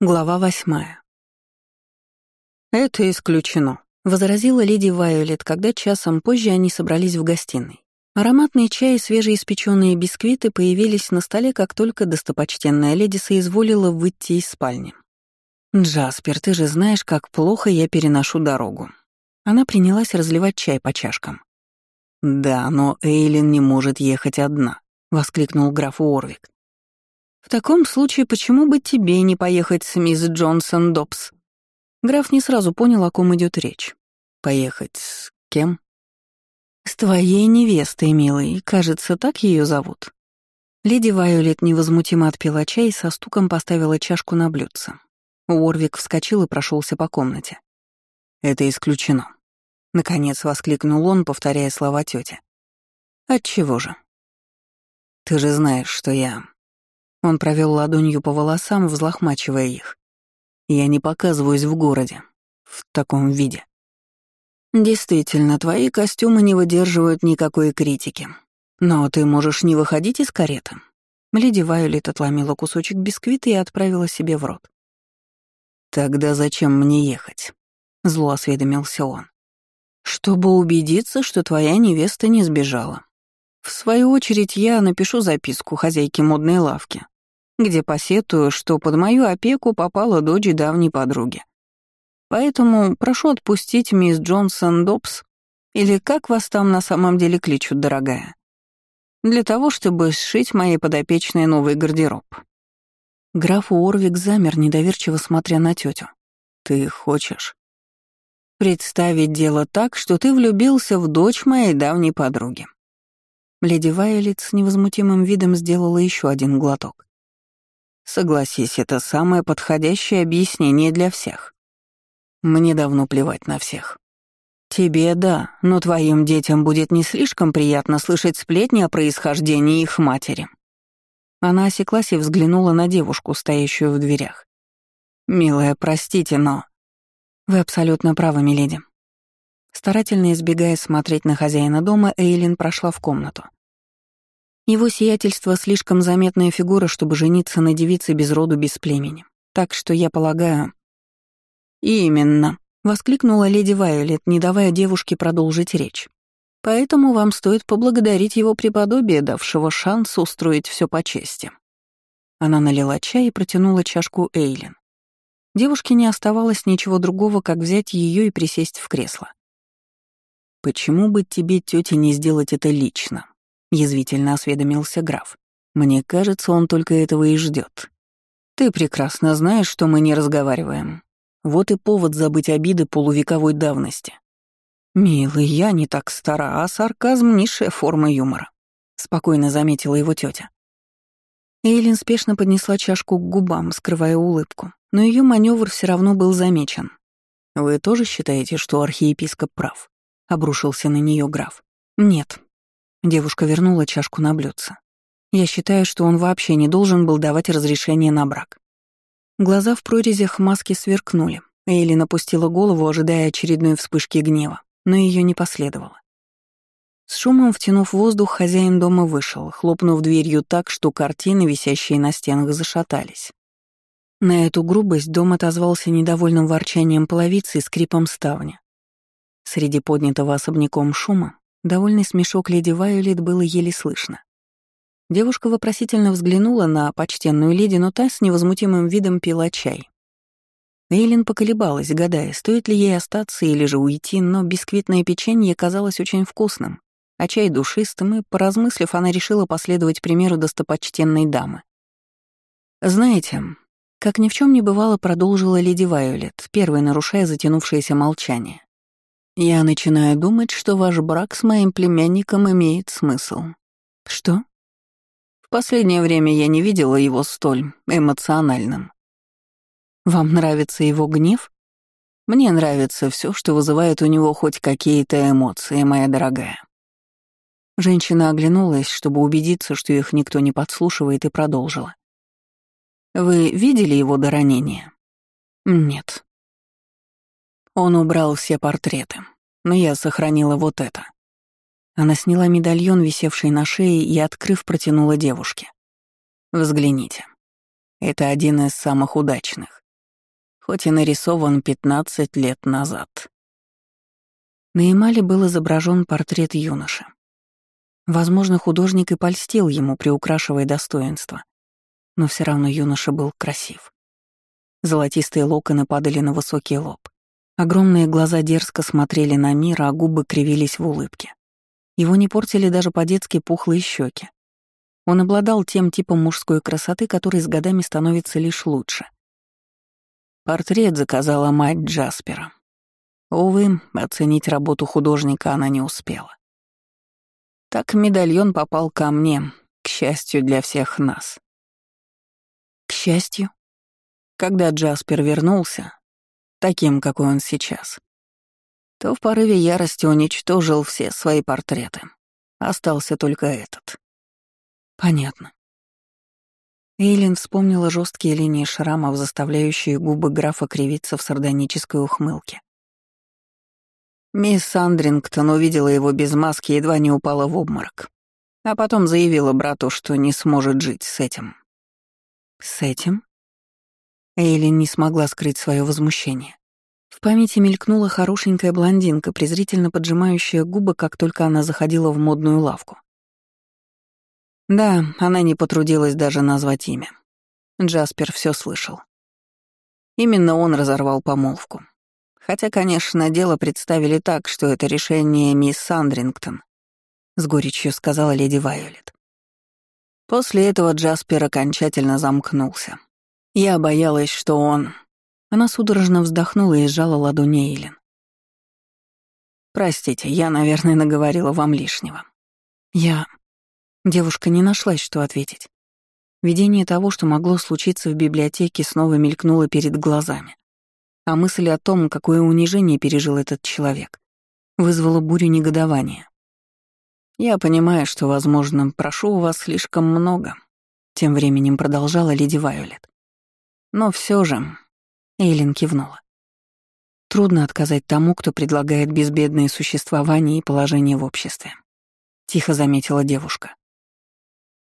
Глава восьмая. «Это исключено», — возразила леди Вайолет, когда часом позже они собрались в гостиной. Ароматный чай и свежеиспеченные бисквиты появились на столе, как только достопочтенная леди соизволила выйти из спальни. «Джаспер, ты же знаешь, как плохо я переношу дорогу». Она принялась разливать чай по чашкам. «Да, но Эйлин не может ехать одна», — воскликнул граф Уорвик. «В таком случае почему бы тебе не поехать с мисс Джонсон Добс?» Граф не сразу понял, о ком идет речь. «Поехать с кем?» «С твоей невестой, милый. Кажется, так ее зовут». Леди Вайолет невозмутимо отпила чай и со стуком поставила чашку на блюдце. Уорвик вскочил и прошелся по комнате. «Это исключено», — наконец воскликнул он, повторяя слова тети. «Отчего же?» «Ты же знаешь, что я он провел ладонью по волосам, взлохмачивая их. «Я не показываюсь в городе. В таком виде». «Действительно, твои костюмы не выдерживают никакой критики. Но ты можешь не выходить из кареты». Леди Вайолет отломила кусочек бисквита и отправила себе в рот. «Тогда зачем мне ехать?» — зло осведомился он. «Чтобы убедиться, что твоя невеста не сбежала. В свою очередь я напишу записку хозяйке модной лавки, где посетую, что под мою опеку попала дочь давней подруги. Поэтому прошу отпустить мисс Джонсон Добс, или как вас там на самом деле кличут, дорогая, для того, чтобы сшить моей подопечной новый гардероб. Граф Уорвик замер, недоверчиво смотря на тетю. «Ты хочешь?» «Представить дело так, что ты влюбился в дочь моей давней подруги. Леди Вайолет с невозмутимым видом сделала еще один глоток. Согласись, это самое подходящее объяснение для всех. Мне давно плевать на всех. Тебе да, но твоим детям будет не слишком приятно слышать сплетни о происхождении их матери. Она осеклась и взглянула на девушку, стоящую в дверях. «Милая, простите, но...» «Вы абсолютно правы, миледи. Старательно избегая смотреть на хозяина дома, Эйлин прошла в комнату. Его сиятельство слишком заметная фигура, чтобы жениться на девице без роду, без племени. Так что я полагаю... «Именно», — воскликнула леди Вайолет, не давая девушке продолжить речь. «Поэтому вам стоит поблагодарить его преподобие, давшего шанс устроить все по чести». Она налила чай и протянула чашку Эйлин. Девушке не оставалось ничего другого, как взять ее и присесть в кресло. «Почему бы тебе, тетя, не сделать это лично?» — язвительно осведомился граф. «Мне кажется, он только этого и ждет. Ты прекрасно знаешь, что мы не разговариваем. Вот и повод забыть обиды полувековой давности. Милый, я не так стара, а сарказм — низшая форма юмора», — спокойно заметила его тетя. Эйлин спешно поднесла чашку к губам, скрывая улыбку, но ее маневр все равно был замечен. «Вы тоже считаете, что архиепископ прав?» — обрушился на нее граф. «Нет». Девушка вернула чашку на блюдце. «Я считаю, что он вообще не должен был давать разрешение на брак». Глаза в прорезях маски сверкнули. Эйлин опустила голову, ожидая очередной вспышки гнева, но ее не последовало. С шумом втянув воздух, хозяин дома вышел, хлопнув дверью так, что картины, висящие на стенах, зашатались. На эту грубость дом отозвался недовольным ворчанием половицы и скрипом ставня. Среди поднятого особняком шума довольный смешок леди Вайолет было еле слышно. Девушка вопросительно взглянула на почтенную леди, но та с невозмутимым видом пила чай. Эйлин поколебалась, гадая, стоит ли ей остаться или же уйти, но бисквитное печенье казалось очень вкусным, а чай душистым, и, поразмыслив, она решила последовать примеру достопочтенной дамы. «Знаете, как ни в чем не бывало, продолжила леди Вайолет, первой нарушая затянувшееся молчание. Я начинаю думать, что ваш брак с моим племянником имеет смысл. Что? В последнее время я не видела его столь эмоциональным. Вам нравится его гнев? Мне нравится все, что вызывает у него хоть какие-то эмоции, моя дорогая. Женщина оглянулась, чтобы убедиться, что их никто не подслушивает, и продолжила. «Вы видели его до ранения?» «Нет», он убрал все портреты, но я сохранила вот это. Она сняла медальон, висевший на шее, и, открыв, протянула девушке. «Взгляните. Это один из самых удачных. хоть и нарисован 15 лет назад. На эмали был изображен портрет юноши. Возможно, художник и польстил ему, приукрашивая достоинство. Но все равно юноша был красив. Золотистые локоны падали на высокий лоб. Огромные глаза дерзко смотрели на мир, а губы кривились в улыбке. Его не портили даже по-детски пухлые щеки. Он обладал тем типом мужской красоты, который с годами становится лишь лучше. Портрет заказала мать Джаспера. Увы, оценить работу художника она не успела. Так медальон попал ко мне, к счастью для всех нас. К счастью? Когда Джаспер вернулся, таким, какой он сейчас, то в порыве ярости уничтожил все свои портреты. Остался только этот. Понятно. Эйлин вспомнила жесткие линии шрамов, заставляющие губы графа кривиться в сардонической ухмылке. Мисс Сандрингтон увидела его без маски и едва не упала в обморок. А потом заявила брату, что не сможет жить с этим. С этим? Эйлин не смогла скрыть свое возмущение. В памяти мелькнула хорошенькая блондинка, презрительно поджимающая губы, как только она заходила в модную лавку. Да, она не потрудилась даже назвать имя. Джаспер все слышал. Именно он разорвал помолвку. Хотя, конечно, дело представили так, что это решение мисс Сандрингтон, с горечью сказала леди Вайолет. После этого Джаспер окончательно замкнулся. Я боялась, что он... Она судорожно вздохнула и сжала ладони Эйлин. «Простите, я, наверное, наговорила вам лишнего». «Я...» Девушка не нашлась, что ответить. Видение того, что могло случиться в библиотеке, снова мелькнуло перед глазами. А мысль о том, какое унижение пережил этот человек, вызвала бурю негодования. «Я понимаю, что, возможно, прошу у вас слишком много», — тем временем продолжала леди Вайолет. «Но все же...» — Эйлин кивнула. «Трудно отказать тому, кто предлагает безбедное существование и положение в обществе», — тихо заметила девушка.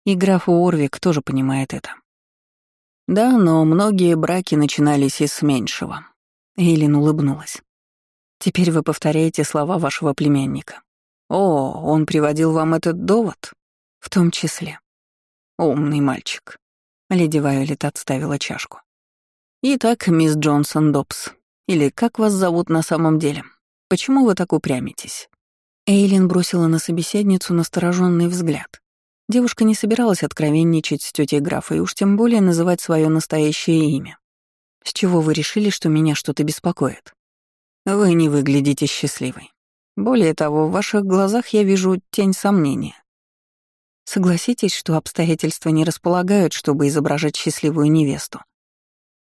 И граф Уорвик тоже понимает это. Да, но многие браки начинались из меньшего. Эйлин улыбнулась. Теперь вы повторяете слова вашего племянника. О, он приводил вам этот довод? В том числе. Умный мальчик. Леди Вайолет отставила чашку. Итак, мисс Джонсон Добс, или как вас зовут на самом деле? Почему вы так упрямитесь? Эйлин бросила на собеседницу настороженный взгляд. Девушка не собиралась откровенничать с тетей графа и уж тем более называть свое настоящее имя. «С чего вы решили, что меня что-то беспокоит?» «Вы не выглядите счастливой. Более того, в ваших глазах я вижу тень сомнения. Согласитесь, что обстоятельства не располагают, чтобы изображать счастливую невесту.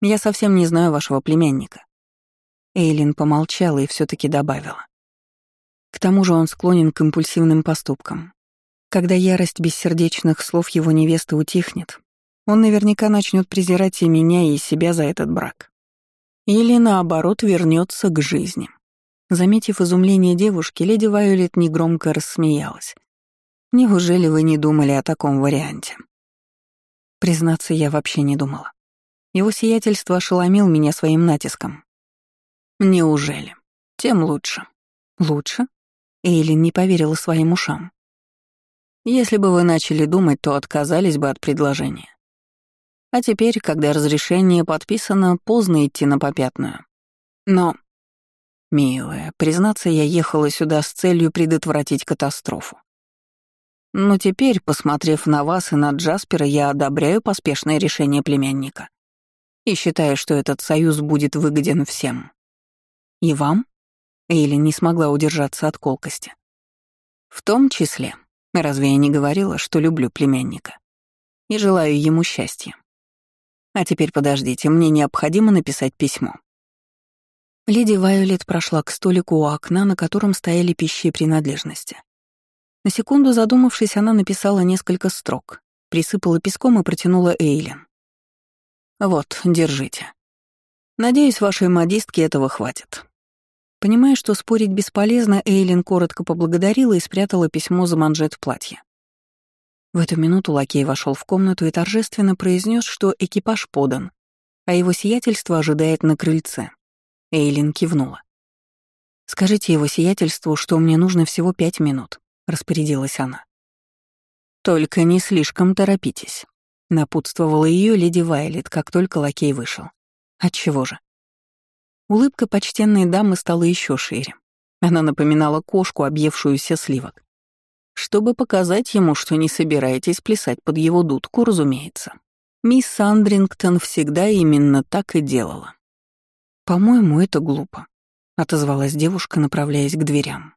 Я совсем не знаю вашего племянника». Эйлин помолчала и все таки добавила. К тому же он склонен к импульсивным поступкам, когда ярость бессердечных слов его невесты утихнет, он наверняка начнет презирать и меня, и себя за этот брак. Или, наоборот, вернется к жизни. Заметив изумление девушки, леди Вайолет негромко рассмеялась. «Неужели вы не думали о таком варианте?» Признаться, я вообще не думала. Его сиятельство ошеломил меня своим натиском. «Неужели? Тем лучше». «Лучше?» Эйлин не поверила своим ушам. Если бы вы начали думать, то отказались бы от предложения. А теперь, когда разрешение подписано, поздно идти на попятную. Но, милая, признаться, я ехала сюда с целью предотвратить катастрофу. Но теперь, посмотрев на вас и на Джаспера, я одобряю поспешное решение племянника и считаю, что этот союз будет выгоден всем. И вам? Эйли не смогла удержаться от колкости. В том числе. Разве я не говорила, что люблю племянника? И желаю ему счастья. А теперь подождите, мне необходимо написать письмо. Леди Вайолет прошла к столику у окна, на котором стояли пищи и принадлежности. На секунду задумавшись, она написала несколько строк, присыпала песком и протянула Эйлин. «Вот, держите. Надеюсь, вашей модистке этого хватит. Понимая, что спорить бесполезно, Эйлин коротко поблагодарила и спрятала письмо за манжет платья. В эту минуту лакей вошел в комнату и торжественно произнес, что экипаж подан. а его сиятельство ожидает на крыльце. Эйлин кивнула. «Скажите его сиятельству, что мне нужно всего пять минут», — распорядилась она. «Только не слишком торопитесь», — напутствовала ее леди Вайлет, как только лакей вышел. Отчего же? Улыбка почтенной дамы стала еще шире. Она напоминала кошку, объевшуюся сливок. Чтобы показать ему, что не собираетесь плясать под его дудку, разумеется. Мисс Сандрингтон всегда именно так и делала. «По-моему, это глупо», — отозвалась девушка, направляясь к дверям.